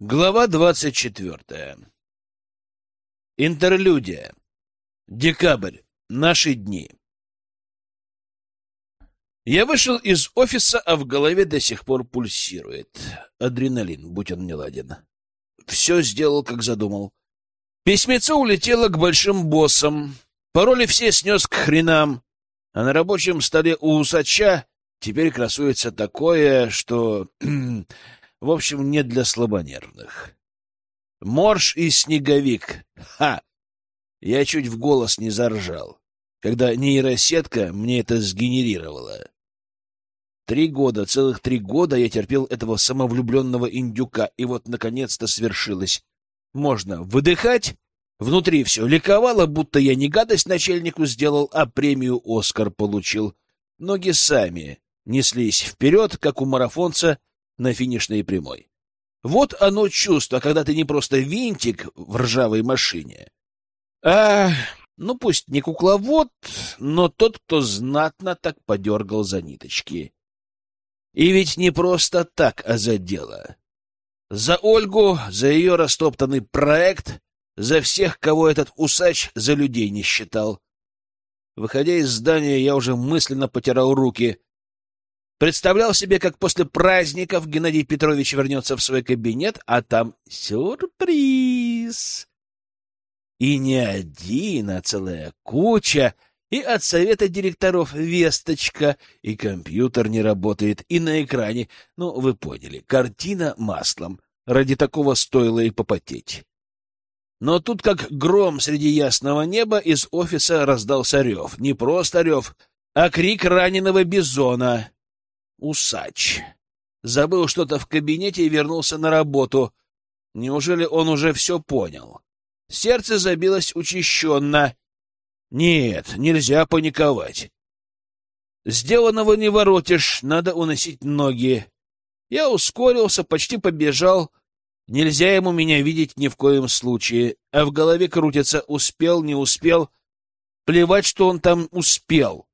Глава двадцать четвертая. Интерлюдия. Декабрь. Наши дни. Я вышел из офиса, а в голове до сих пор пульсирует. Адреналин, будь он неладен. Все сделал, как задумал. Письмецо улетело к большим боссам. Пароли все снес к хренам. А на рабочем столе у усача теперь красуется такое, что... В общем, не для слабонервных. Морж и снеговик. Ха! Я чуть в голос не заржал, когда нейросетка мне это сгенерировала. Три года, целых три года я терпел этого самовлюбленного индюка, и вот наконец-то свершилось. Можно выдыхать, внутри все ликовало, будто я не гадость начальнику сделал, а премию «Оскар» получил. Ноги сами неслись вперед, как у марафонца — на финишной прямой. Вот оно чувство, когда ты не просто винтик в ржавой машине, а, ну пусть не кукловод, но тот, кто знатно так подергал за ниточки. И ведь не просто так, а за дело. За Ольгу, за ее растоптанный проект, за всех, кого этот усач за людей не считал. Выходя из здания, я уже мысленно потирал руки. Представлял себе, как после праздников Геннадий Петрович вернется в свой кабинет, а там сюрприз. И не один, а целая куча, и от совета директоров весточка, и компьютер не работает, и на экране. Ну, вы поняли, картина маслом. Ради такого стоило и попотеть. Но тут, как гром среди ясного неба, из офиса раздался рев. Не просто рев, а крик раненого бизона усач. Забыл что-то в кабинете и вернулся на работу. Неужели он уже все понял? Сердце забилось учащенно. Нет, нельзя паниковать. Сделанного не воротишь, надо уносить ноги. Я ускорился, почти побежал. Нельзя ему меня видеть ни в коем случае. А в голове крутится «успел, не успел». Плевать, что он там успел.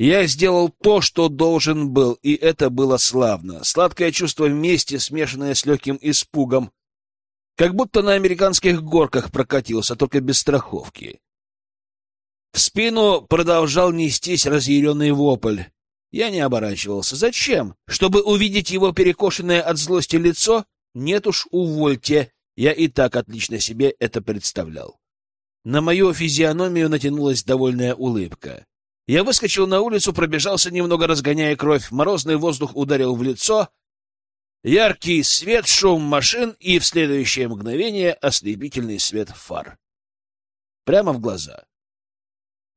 Я сделал то, что должен был, и это было славно. Сладкое чувство вместе, смешанное с легким испугом. Как будто на американских горках прокатился, только без страховки. В спину продолжал нестись разъяренный вопль. Я не оборачивался. Зачем? Чтобы увидеть его перекошенное от злости лицо? Нет уж, увольте. Я и так отлично себе это представлял. На мою физиономию натянулась довольная улыбка. Я выскочил на улицу, пробежался немного, разгоняя кровь. Морозный воздух ударил в лицо. Яркий свет, шум машин и в следующее мгновение ослепительный свет фар. Прямо в глаза.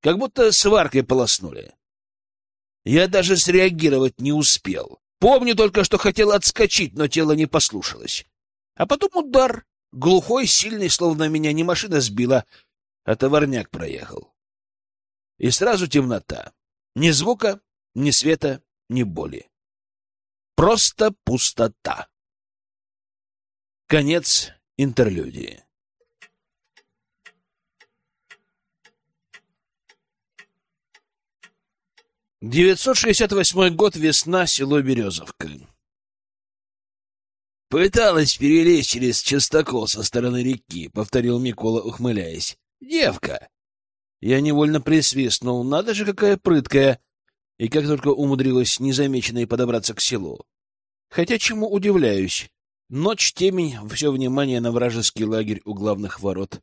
Как будто сваркой полоснули. Я даже среагировать не успел. Помню только, что хотел отскочить, но тело не послушалось. А потом удар. Глухой, сильный, словно меня не машина сбила, а товарняк проехал и сразу темнота. Ни звука, ни света, ни боли. Просто пустота. Конец интерлюдии. Девятьсот шестьдесят восьмой год, весна, село Березовка. «Пыталась перелезть через частокол со стороны реки», — повторил Микола, ухмыляясь. «Девка! Я невольно присвистнул. Надо же, какая прыткая! И как только умудрилась незамеченной подобраться к селу. Хотя чему удивляюсь? Ночь, темень, все внимание на вражеский лагерь у главных ворот.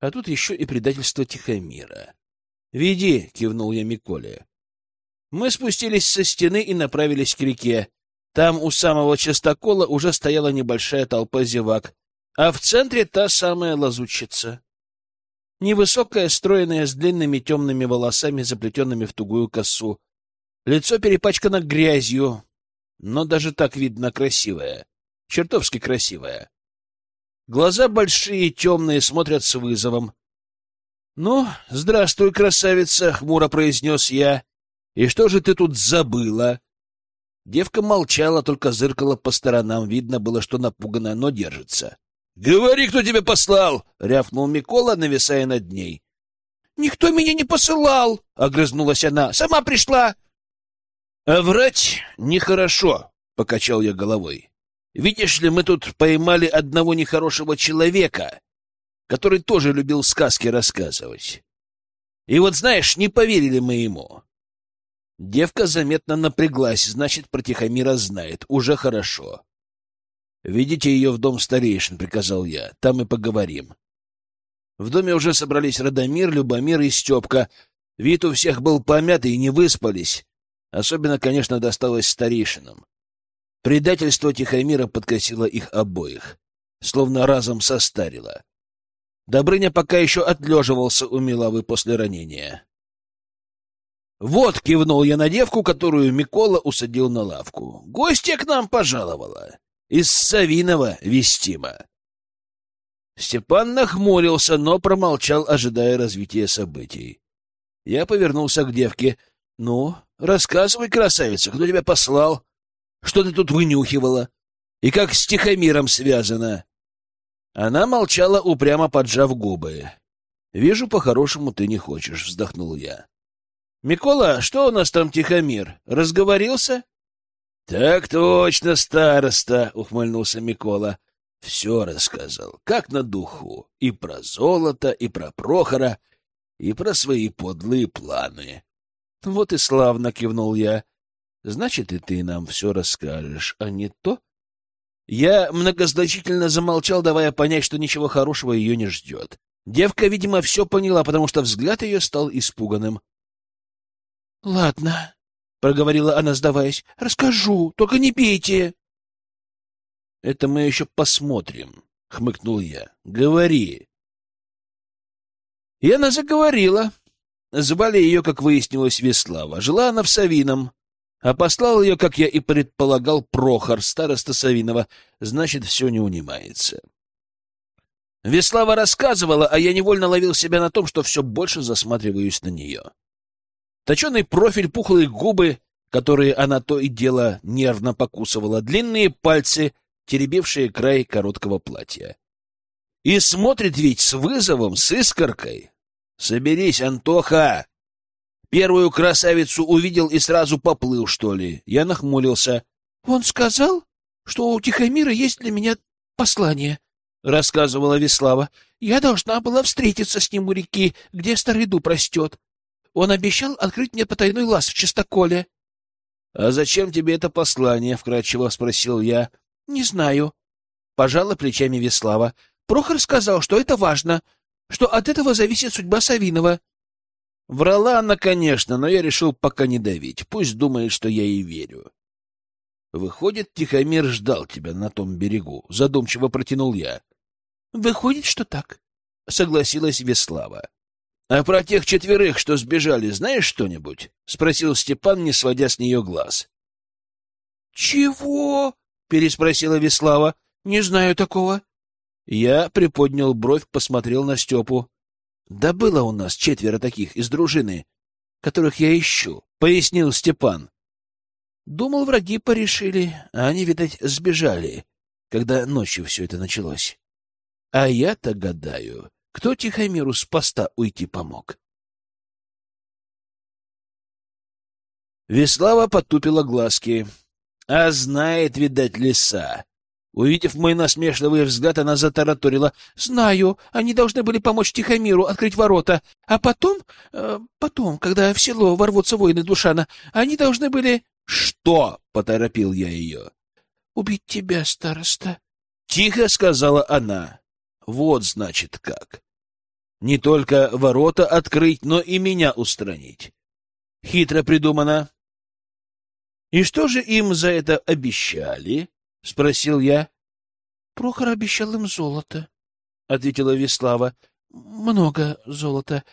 А тут еще и предательство Тихомира. «Веди!» — кивнул я Миколе. Мы спустились со стены и направились к реке. Там у самого частокола уже стояла небольшая толпа зевак, а в центре та самая лазутчица. Невысокая, стройная, с длинными темными волосами, заплетенными в тугую косу. Лицо перепачкано грязью, но даже так видно красивое. Чертовски красивое. Глаза большие, темные, смотрят с вызовом. — Ну, здравствуй, красавица, — хмуро произнес я. — И что же ты тут забыла? Девка молчала, только зыркала по сторонам. Видно было, что напугана, но держится. «Говори, кто тебя послал!» — рявкнул Микола, нависая над ней. «Никто меня не посылал!» — огрызнулась она. «Сама пришла!» «А врать нехорошо!» — покачал я головой. Видишь ли, мы тут поймали одного нехорошего человека, который тоже любил сказки рассказывать. И вот, знаешь, не поверили мы ему. Девка заметно напряглась, значит, про Тихомира знает. Уже хорошо. «Ведите ее в дом старейшин», — приказал я. «Там и поговорим». В доме уже собрались Радомир, Любомир и Степка. Вид у всех был помятый и не выспались. Особенно, конечно, досталось старейшинам. Предательство Тихомира подкосило их обоих, словно разом состарило. Добрыня пока еще отлеживался у Милавы после ранения. «Вот!» — кивнул я на девку, которую Микола усадил на лавку. «Гостья к нам пожаловала. Из Савинова вестима». Степан нахмурился, но промолчал, ожидая развития событий. Я повернулся к девке. «Ну, рассказывай, красавица, кто тебя послал? Что ты тут вынюхивала? И как с Тихомиром связано?» Она молчала, упрямо поджав губы. «Вижу, по-хорошему ты не хочешь», — вздохнул я. «Микола, что у нас там Тихомир? Разговорился?» «Так точно, староста!» — ухмыльнулся Микола. Все рассказал, как на духу, и про золото, и про Прохора, и про свои подлые планы. — Вот и славно, — кивнул я. — Значит, и ты нам все расскажешь, а не то? Я многозначительно замолчал, давая понять, что ничего хорошего ее не ждет. Девка, видимо, все поняла, потому что взгляд ее стал испуганным. — Ладно, — проговорила она, сдаваясь, — расскажу, только не бейте. — Это мы еще посмотрим, — хмыкнул я. — Говори. И она заговорила. Звали ее, как выяснилось, Веслава. Жила она в Савином, а послал ее, как я и предполагал, Прохор, староста Савинова. Значит, все не унимается. Веслава рассказывала, а я невольно ловил себя на том, что все больше засматриваюсь на нее. Точеный профиль, пухлые губы, которые она то и дело нервно покусывала, длинные пальцы — теребившая край короткого платья. И смотрит ведь с вызовом, с искоркой. «Соберись, Антоха!» Первую красавицу увидел и сразу поплыл, что ли. Я нахмурился. «Он сказал, что у Тихомира есть для меня послание», — рассказывала Веслава. «Я должна была встретиться с ним у реки, где старый дуб растет. Он обещал открыть мне потайной лаз в чистоколе». «А зачем тебе это послание?» — вкратчиво спросил я. Не знаю. Пожала плечами Веслава. Прохор сказал, что это важно, что от этого зависит судьба Савинова. Врала она, конечно, но я решил пока не давить. Пусть думает, что я ей верю. Выходит, Тихомир ждал тебя на том берегу. Задумчиво протянул я. Выходит, что так. Согласилась Веслава. А про тех четверых, что сбежали, знаешь что-нибудь? Спросил Степан, не сводя с нее глаз. Чего? — переспросила Веслава. — Не знаю такого. Я приподнял бровь, посмотрел на Степу. — Да было у нас четверо таких из дружины, которых я ищу, — пояснил Степан. Думал, враги порешили, а они, видать, сбежали, когда ночью все это началось. А я-то гадаю, кто Тихомиру с поста уйти помог. Веслава потупила глазки. А знает, видать, лиса. Увидев мой насмешливый взгляд, она затараторила. — Знаю, они должны были помочь Тихомиру открыть ворота. А потом, э, потом, когда в село ворвутся воины Душана, они должны были... — Что? — поторопил я ее. — Убить тебя, староста. — Тихо сказала она. — Вот, значит, как. Не только ворота открыть, но и меня устранить. Хитро придумано. — И что же им за это обещали? — спросил я. — Прохор обещал им золото, — ответила Веслава. — Много золота.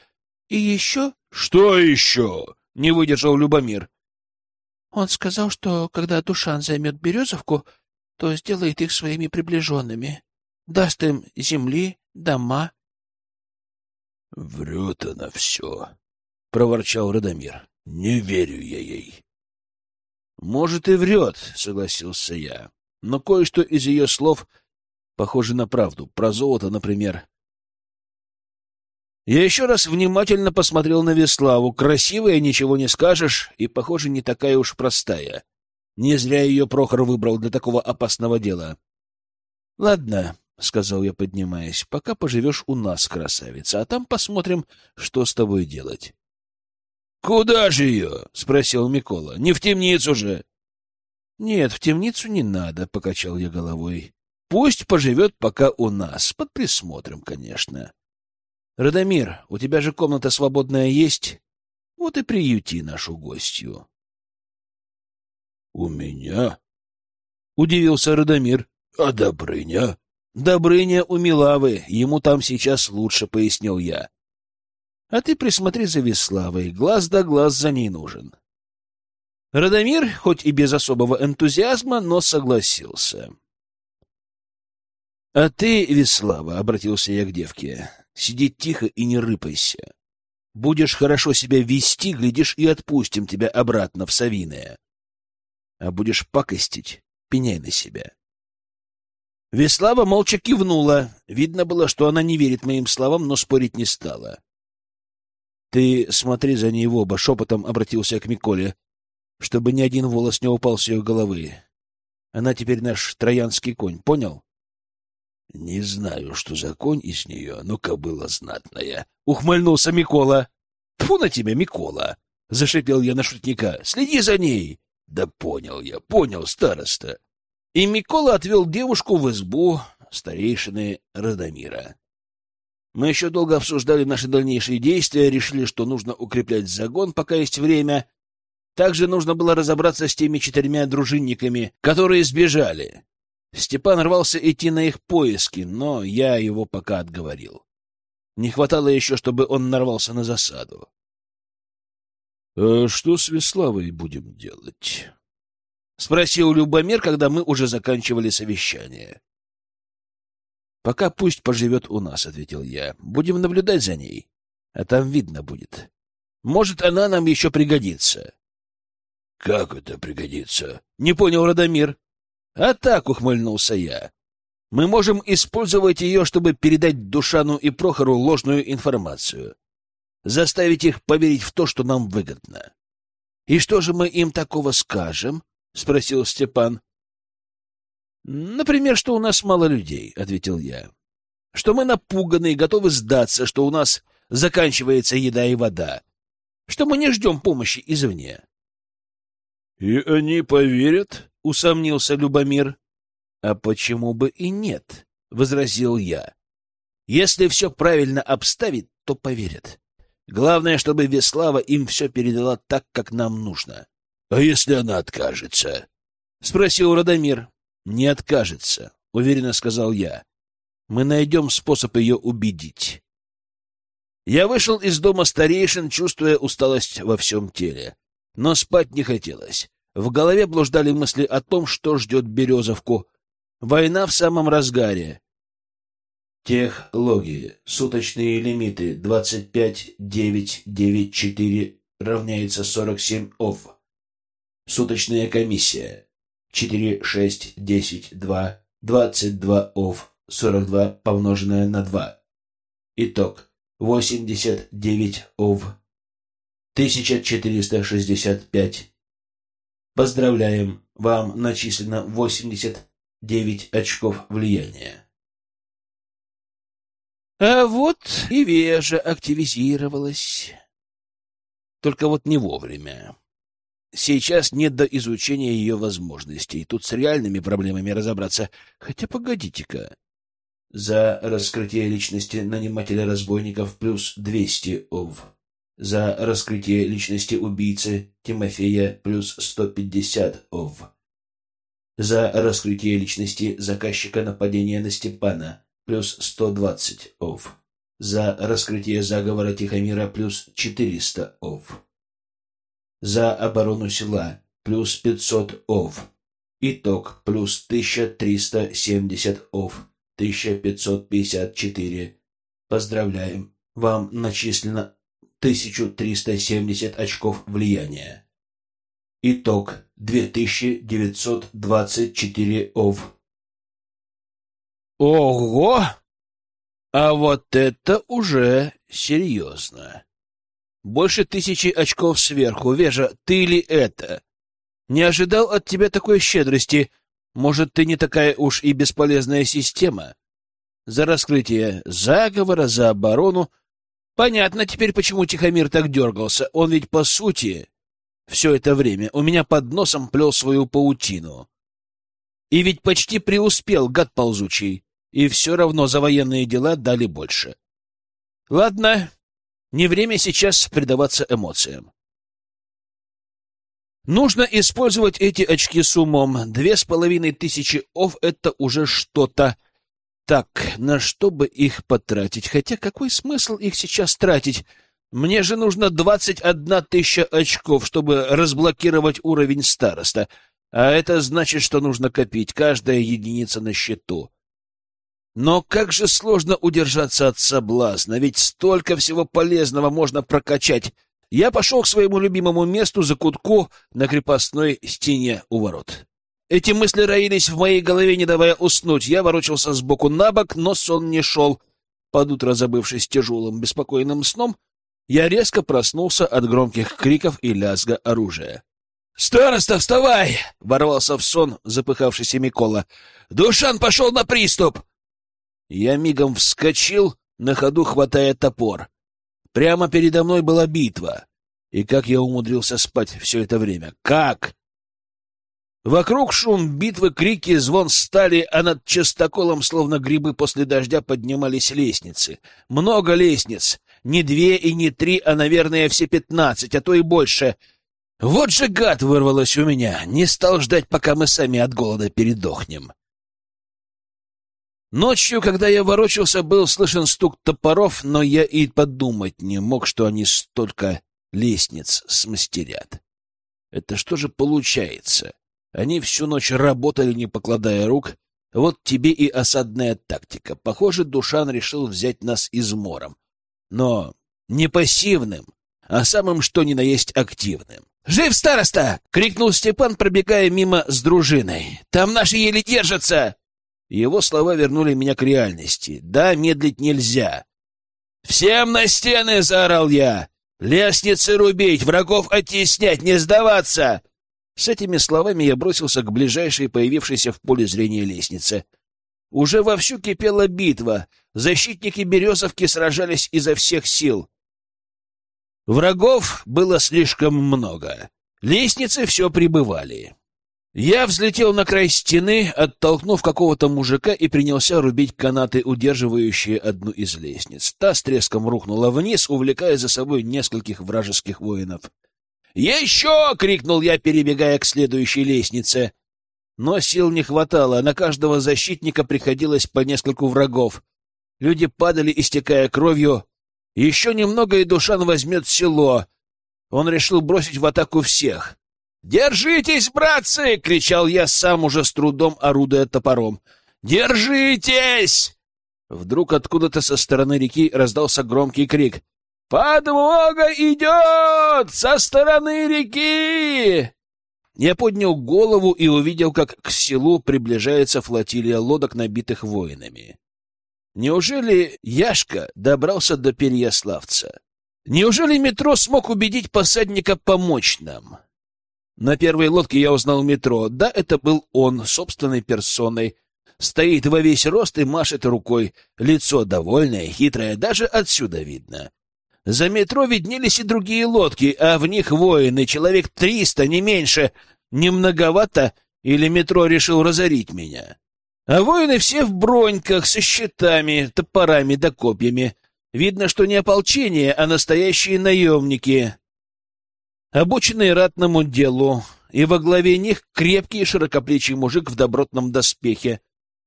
И еще... — Что еще? — не выдержал Любомир. — Он сказал, что когда Душан займет Березовку, то сделает их своими приближенными. Даст им земли, дома. — Врет она все, — проворчал Радомир. — Не верю я ей. «Может, и врет», — согласился я. «Но кое-что из ее слов похоже на правду. Про золото, например». Я еще раз внимательно посмотрел на Веславу. Красивая, ничего не скажешь, и, похоже, не такая уж простая. Не зря ее Прохор выбрал для такого опасного дела. — Ладно, — сказал я, поднимаясь, — пока поживешь у нас, красавица, а там посмотрим, что с тобой делать. — Куда же ее? — спросил Микола. — Не в темницу же. — Нет, в темницу не надо, — покачал я головой. — Пусть поживет пока у нас, под присмотром, конечно. — Радомир, у тебя же комната свободная есть? Вот и приюти нашу гостью. — У меня? — удивился Радомир. — А Добрыня? Добрыня у Милавы, ему там сейчас лучше, — пояснил я. А ты присмотри за Веславой, глаз да глаз за ней нужен. Радомир, хоть и без особого энтузиазма, но согласился. — А ты, Веслава, — обратился я к девке, — сиди тихо и не рыпайся. Будешь хорошо себя вести, глядишь, и отпустим тебя обратно в Савиное. А будешь пакостить, пеняй на себя. Веслава молча кивнула. Видно было, что она не верит моим словам, но спорить не стала. — Ты смотри за ней в оба, — шепотом обратился к Миколе, чтобы ни один волос не упал с ее головы. Она теперь наш троянский конь, понял? — Не знаю, что за конь из нее, но кобыла знатная. — ухмыльнулся Микола. — Тьфу на тебя, Микола! — зашипел я на шутника. — Следи за ней! — Да понял я, понял, староста. И Микола отвел девушку в избу старейшины Радомира. Мы еще долго обсуждали наши дальнейшие действия, решили, что нужно укреплять загон, пока есть время. Также нужно было разобраться с теми четырьмя дружинниками, которые сбежали. Степан рвался идти на их поиски, но я его пока отговорил. Не хватало еще, чтобы он нарвался на засаду. — А что с Веславой будем делать? — спросил Любомир, когда мы уже заканчивали совещание. — Пока пусть поживет у нас, — ответил я. — Будем наблюдать за ней, а там видно будет. Может, она нам еще пригодится. — Как это пригодится? — не понял Радомир. — А так, — ухмыльнулся я. — Мы можем использовать ее, чтобы передать Душану и Прохору ложную информацию. Заставить их поверить в то, что нам выгодно. И что же мы им такого скажем? —— спросил Степан. — Например, что у нас мало людей, — ответил я. — Что мы напуганы и готовы сдаться, что у нас заканчивается еда и вода, что мы не ждем помощи извне. — И они поверят? — усомнился Любомир. — А почему бы и нет? — возразил я. — Если все правильно обставить, то поверят. Главное, чтобы Веслава им все передала так, как нам нужно. — а если она откажется? — спросил Радомир. — Не откажется, — уверенно сказал я. — Мы найдем способ ее убедить. Я вышел из дома старейшин, чувствуя усталость во всем теле. Но спать не хотелось. В голове блуждали мысли о том, что ждет Березовку. Война в самом разгаре. Техлогии. Суточные лимиты 25.994 равняется 47 ов. Суточная комиссия. 4, 6, 10, 2, 22 ов, 42 помноженное на 2. Итог. 89 ов. 1465. Поздравляем, вам начислено 89 очков влияния. А вот и Вежа активизировалась. Только вот не вовремя. Сейчас нет до изучения ее возможностей. Тут с реальными проблемами разобраться. Хотя погодите-ка. За раскрытие личности нанимателя разбойников плюс 200 ОВ. За раскрытие личности убийцы Тимофея плюс 150 ОВ. За раскрытие личности заказчика нападения на Степана плюс 120 ОВ. За раскрытие заговора Тихомира плюс 400 ОВ за оборону села, плюс 500 ов. Итог плюс 1370 ов, 1554. Поздравляем, вам начислено 1370 очков влияния. Итог 2924 ов. Ого! А вот это уже серьезно. Больше тысячи очков сверху. Вежа, ты ли это? Не ожидал от тебя такой щедрости. Может, ты не такая уж и бесполезная система? За раскрытие заговора, за оборону. Понятно теперь, почему Тихомир так дергался. Он ведь, по сути, все это время у меня под носом плел свою паутину. И ведь почти преуспел, гад ползучий. И все равно за военные дела дали больше. Ладно, не время сейчас предаваться эмоциям. Нужно использовать эти очки с умом. Две с половиной тысячи ов — это уже что-то. Так, на что бы их потратить? Хотя какой смысл их сейчас тратить? Мне же нужно двадцать одна тысяча очков, чтобы разблокировать уровень староста. А это значит, что нужно копить каждая единица на счету. Но как же сложно удержаться от соблазна, ведь столько всего полезного можно прокачать. Я пошел к своему любимому месту за кутку на крепостной стене у ворот. Эти мысли роились в моей голове, не давая уснуть. Я ворочался сбоку на бок, но сон не шел. Под утро, забывшись тяжелым, беспокойным сном, я резко проснулся от громких криков и лязга оружия. «Староста, вставай!» — ворвался в сон запыхавшийся Микола. «Душан пошел на приступ!» Я мигом вскочил, на ходу хватая топор. Прямо передо мной была битва. И как я умудрился спать все это время? Как? Вокруг шум битвы, крики, звон стали, а над частоколом, словно грибы после дождя, поднимались лестницы. Много лестниц. Не две и не три, а, наверное, все пятнадцать, а то и больше. Вот же гад вырвалось у меня. Не стал ждать, пока мы сами от голода передохнем. Ночью, когда я ворочался, был слышен стук топоров, но я и подумать не мог, что они столько лестниц смастерят. Это что же получается? Они всю ночь работали, не покладая рук. Вот тебе и осадная тактика. Похоже, Душан решил взять нас измором. Но не пассивным, а самым что ни на есть активным. «Жив староста!» — крикнул Степан, пробегая мимо с дружиной. «Там наши еле держатся!» Его слова вернули меня к реальности. Да, медлить нельзя. «Всем на стены!» — заорал я. «Лестницы рубить, врагов оттеснять, не сдаваться!» С этими словами я бросился к ближайшей появившейся в поле зрения лестнице. Уже вовсю кипела битва. Защитники Березовки сражались изо всех сил. Врагов было слишком много. Лестницы все прибывали. Я взлетел на край стены, оттолкнув какого-то мужика и принялся рубить канаты, удерживающие одну из лестниц. Та с треском рухнула вниз, увлекая за собой нескольких вражеских воинов. «Еще!» — крикнул я, перебегая к следующей лестнице. Но сил не хватало, на каждого защитника приходилось по нескольку врагов. Люди падали, истекая кровью. Еще немного, и Душан возьмет село. Он решил бросить в атаку всех. «Держитесь, братцы!» — кричал я сам уже с трудом, орудуя топором. «Держитесь!» Вдруг откуда-то со стороны реки раздался громкий крик. «Подмога идет! Со стороны реки!» Я поднял голову и увидел, как к селу приближается флотилия лодок, набитых воинами. Неужели Яшка добрался до Переяславца? Неужели метро смог убедить посадника помочь нам? На первой лодке я узнал метро. Да, это был он, собственной персоной. Стоит во весь рост и машет рукой. Лицо довольное, хитрое, даже отсюда видно. За метро виднелись и другие лодки, а в них воины, человек триста, не меньше. Не многовато или метро решил разорить меня? А воины все в броньках, со щитами, топорами да копьями. Видно, что не ополчение, а настоящие наемники обученные ратному делу, и во главе них крепкий широкоплечий мужик в добротном доспехе.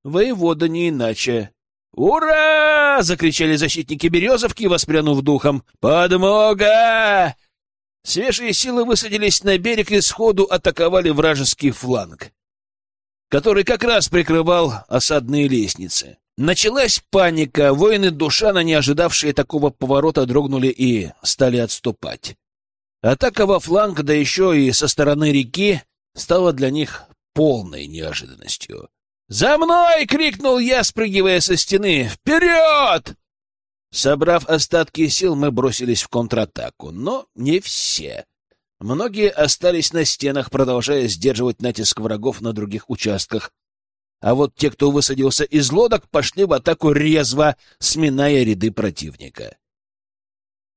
Воевода не иначе. «Ура!» — закричали защитники Березовки, воспрянув духом. «Подмога!» Свежие силы высадились на берег и сходу атаковали вражеский фланг, который как раз прикрывал осадные лестницы. Началась паника, воины Душана, не ожидавшие такого поворота, дрогнули и стали отступать. Атака во фланг, да еще и со стороны реки, стала для них полной неожиданностью. «За мной!» — крикнул я, спрыгивая со стены. «Вперед!» Собрав остатки сил, мы бросились в контратаку, но не все. Многие остались на стенах, продолжая сдерживать натиск врагов на других участках. А вот те, кто высадился из лодок, пошли в атаку резво, сминая ряды противника.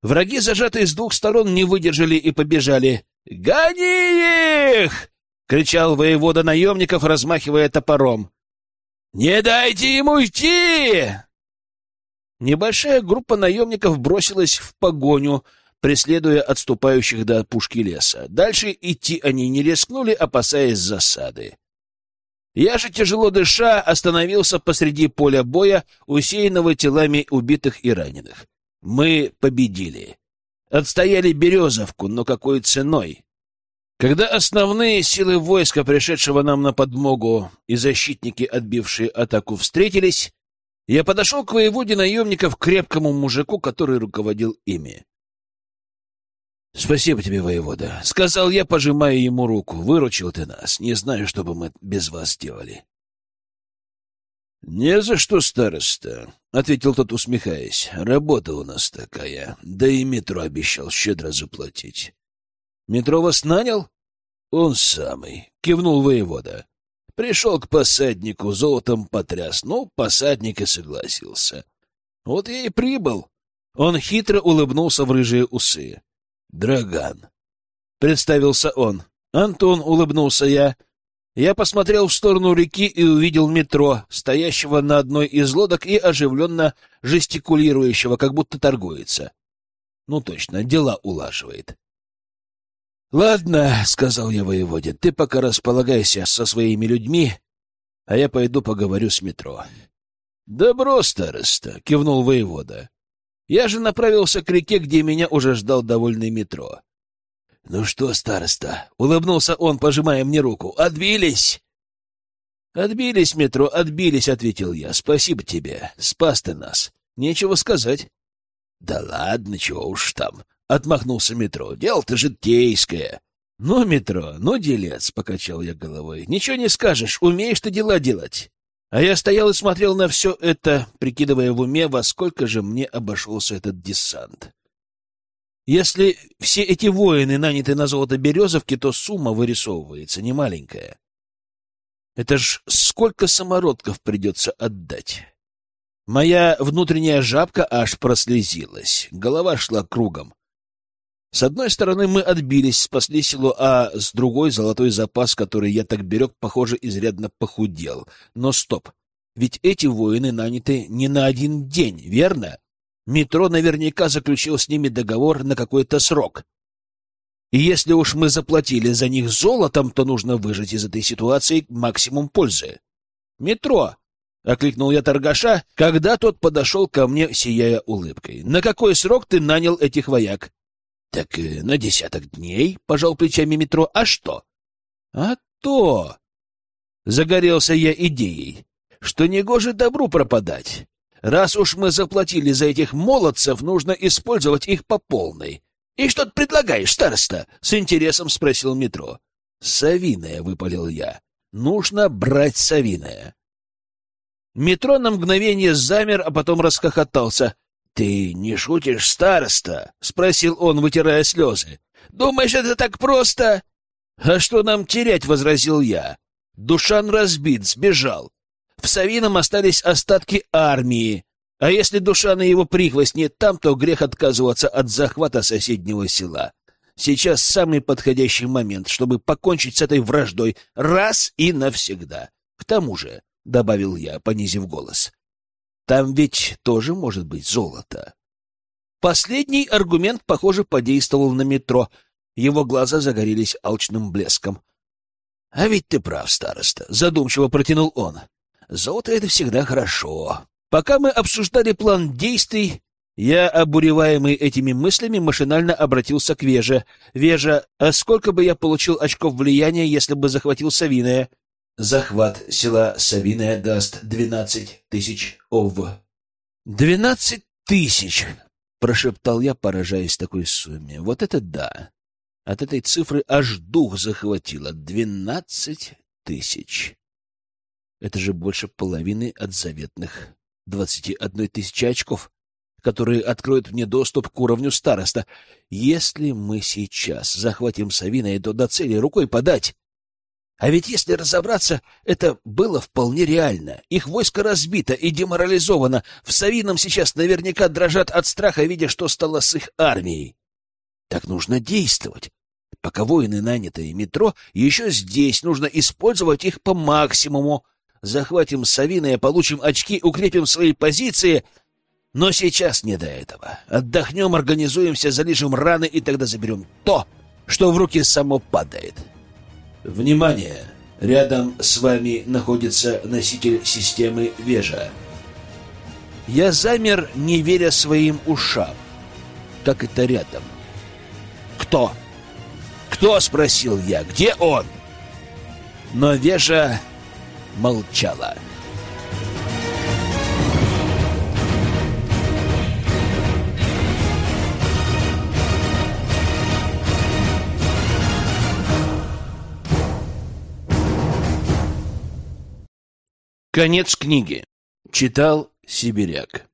Враги, зажатые с двух сторон, не выдержали и побежали. «Гони их!» — кричал воевода наемников, размахивая топором. «Не дайте ему уйти!» Небольшая группа наемников бросилась в погоню, преследуя отступающих до опушки леса. Дальше идти они не рискнули, опасаясь засады. Я же, тяжело дыша, остановился посреди поля боя, усеянного телами убитых и раненых. Мы победили. Отстояли Березовку, но какой ценой? Когда основные силы войска, пришедшего нам на подмогу, и защитники, отбившие атаку, встретились, я подошел к воеводе наемников, крепкому мужику, который руководил ими. — Спасибо тебе, воевода, — сказал я, пожимая ему руку. — Выручил ты нас. Не знаю, что бы мы без вас делали. — Не за что, староста, — ответил тот, усмехаясь. — Работа у нас такая. Да и метро обещал щедро заплатить. — Метро вас нанял? — Он самый, — кивнул воевода. Пришел к посаднику, золотом потряс. Ну, посадник и согласился. Вот я и прибыл. Он хитро улыбнулся в рыжие усы. Драган. Представился он. Антон улыбнулся я. Я посмотрел в сторону реки и увидел метро, стоящего на одной из лодок и оживленно жестикулирующего, как будто торгуется. Ну точно, дела улаживает. — Ладно, — сказал я воеводе, — ты пока располагайся со своими людьми, а я пойду поговорю с метро. — Добро, староста, — кивнул воевода. Я же направился к реке, где меня уже ждал довольный метро. — Ну что, староста? — улыбнулся он, пожимая мне руку. — Отбились? — Отбились, метро, отбились, — ответил я. — Спасибо тебе. Спас ты нас. Нечего сказать. — Да ладно, чего уж там, — отмахнулся метро. — Дело-то житейское. — Ну, метро, ну, делец, — покачал я головой. — Ничего не скажешь, умеешь ты дела делать. А я стоял и смотрел на все это, прикидывая в уме, во сколько же мне обошелся этот десант. Если все эти воины наняты на золото Березовки, то сумма вырисовывается немаленькая. Это ж сколько самородков придется отдать. Моя внутренняя жабка аж прослезилась, голова шла кругом. С одной стороны, мы отбились, спасли село, а с другой — золотой запас, который я так берег, похоже, изрядно похудел. Но стоп, ведь эти воины наняты не на один день, верно? Метро наверняка заключил с ними договор на какой-то срок. И если уж мы заплатили за них золотом, то нужно выжать из этой ситуации максимум пользы. «Метро!» — окликнул я торгаша, когда тот подошел ко мне, сияя улыбкой. «На какой срок ты нанял этих вояк?» — Так э, на десяток дней, — пожал плечами метро. — А что? — А то! Загорелся я идеей, что негоже добру пропадать. Раз уж мы заплатили за этих молодцев, нужно использовать их по полной. — И что ты предлагаешь, староста? — с интересом спросил метро. — Савиное, — выпалил я. — Нужно брать савиное. Метро на мгновение замер, а потом расхохотался. — Ты не шутишь, староста? — спросил он, вытирая слезы. — Думаешь, это так просто? — А что нам терять? — возразил я. Душан разбит, сбежал. В Савином остались остатки армии. А если Душан и его прихвост нет там, то грех отказываться от захвата соседнего села. Сейчас самый подходящий момент, чтобы покончить с этой враждой раз и навсегда. К тому же, — добавил я, понизив голос, там ведь тоже может быть золото. Последний аргумент, похоже, подействовал на метро. Его глаза загорелись алчным блеском. — А ведь ты прав, староста, — задумчиво протянул он. — Золото — это всегда хорошо. Пока мы обсуждали план действий, я, обуреваемый этими мыслями, машинально обратился к Веже. «Вежа, а сколько бы я получил очков влияния, если бы захватил Савиное?» Захват села Савиная даст двенадцать тысяч ов. «Двенадцать тысяч!» — прошептал я, поражаясь такой сумме. «Вот это да! От этой цифры аж дух захватило. Двенадцать тысяч! Это же больше половины от заветных двадцати одной тысячи очков. которые откроют мне доступ к уровню староста. Если мы сейчас захватим Савина, то до цели рукой подать. А ведь если разобраться, это было вполне реально. Их войско разбито и деморализовано. В Савином сейчас наверняка дрожат от страха, видя, что стало с их армией. Так нужно действовать. Пока воины нанятые метро, еще здесь нужно использовать их по максимуму. Захватим Савина и получим очки, укрепим свои позиции. Но сейчас не до этого. Отдохнем, организуемся, залежим раны и тогда заберем то, что в руки само падает. — Внимание! Рядом с вами находится носитель системы Вежа. Я замер, не веря своим ушам. Как это рядом? Кто? Кто, спросил я, где он? Но Вежа молчала. Конец книги. Читал Сибиряк.